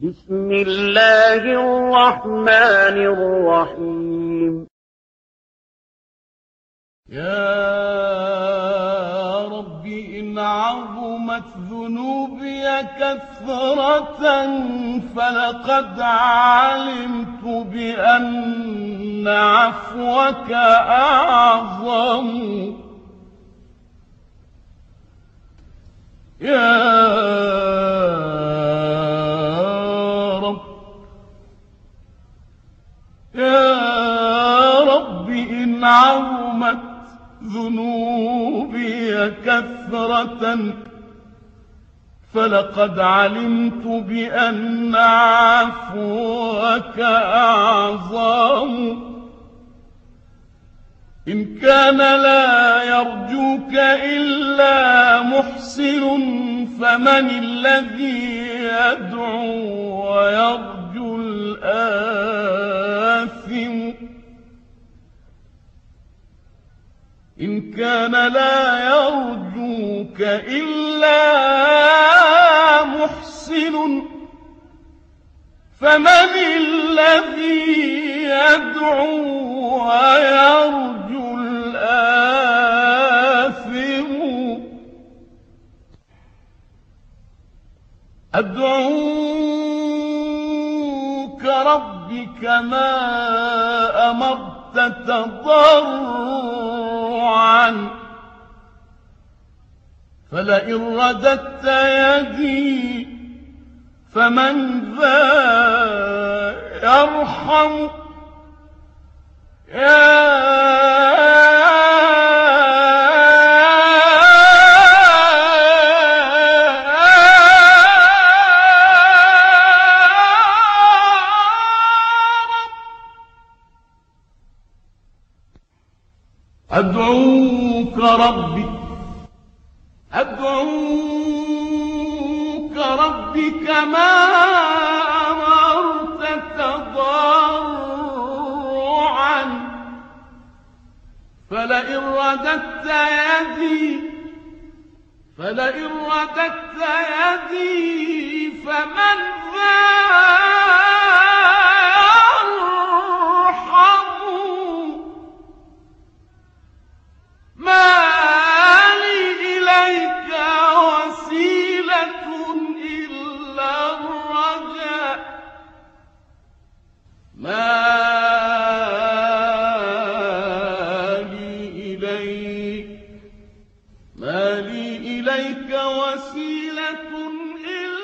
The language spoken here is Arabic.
بسم الله الرحمن الرحيم. يا رب إن عظمت ذنوبي كثرة فلقد علمت بأن عفوك أعظم. يا عظمت ذنوبي كثرة فلقد علمت بأن عفوك أعظم. إن كان لا يرجوك إلا محسن فمن الذي يدعو ويرجو؟ إن كان لا يرجوك إلا محسن فمن الذي يدعو ويرجو الآثم؟ أدعوك ربي كما أمرت تضرعا فلئن رددت يدي فمن ذا يرحم. أدعوك ربي. أدعوك ربي كما أمرت تضرعا. فلئن رددت يدي فلئن رددت يدي فمن بل إليك وسيلة إلى